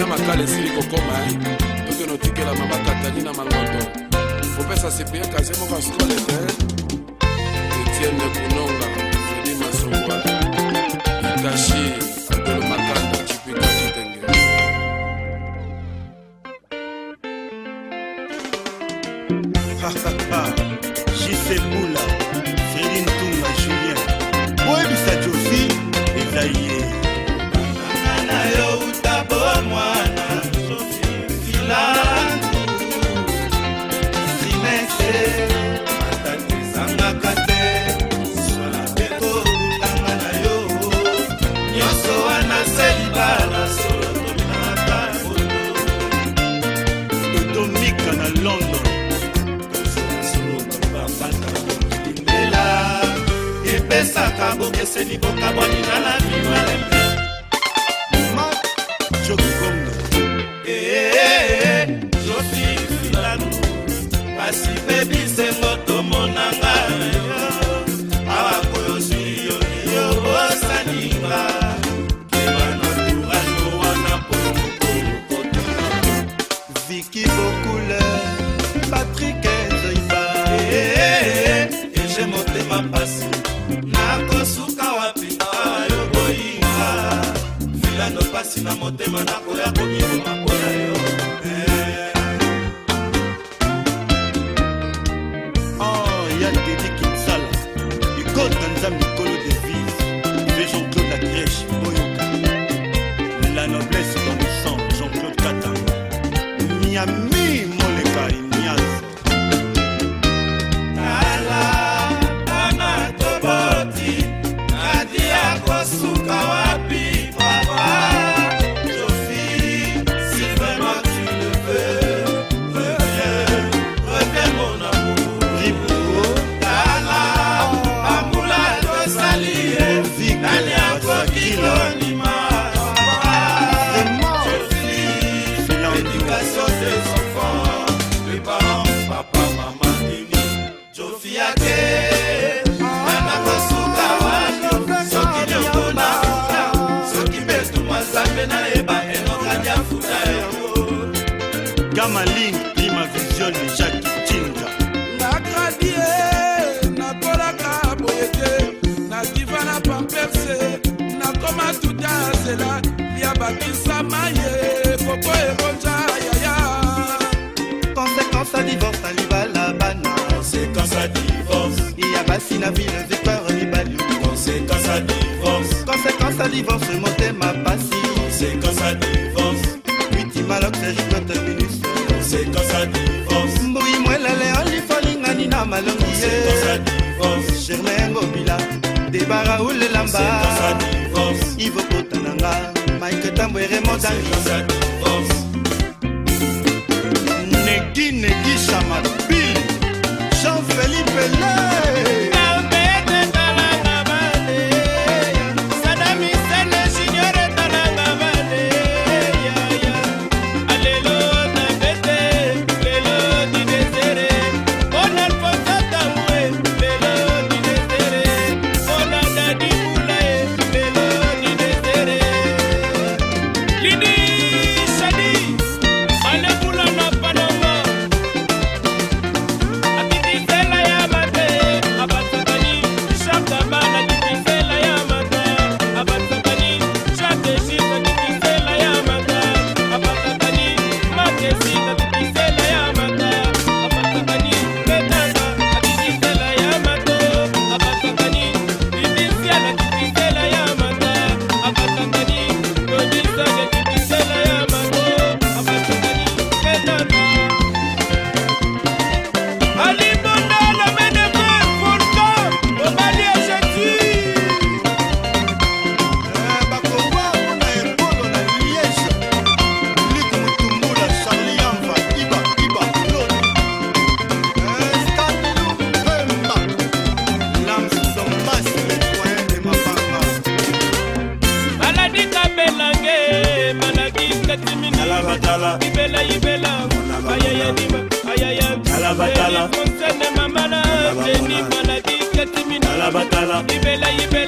soka makala esili kokoma tokeno eh. otikelama bakatani na mangondo kopesa sipie kaze moko askole te eh. etienne kunonga fredi masungwa itashi adolo makanda cipika kitenge jisebula awa naseliba na solo tominaka totomika na london mbela epesaka bokeseni bokabwani na labimalembe jokigonga jotiilanu eh, eh, eh, pasi mpe bisengo couleur patrik ezoyiba eje eh, eh, eh, motema mpasi nakosuka wapi ayo boyinga vilando mpasi na motema nakoya komikoma mpona yo eba elonga ya futa yango kama ling pima vision ni jaki tinga nakadi e nakolaka boye te nakiva na pamperse nakoma tuta zela ya bakisama ye koko ekonja yaya conséquence a divorce alibala bana conséquence a divorce iya basi na vile victoire mibali conséquence a divorce conséquence a divorce motema pasi malokse jinote minus mbui mwelele olifolingani na malongi ye germain ngobila debara ulelamba ivokota nanga mike tambwere modangi ibela ibela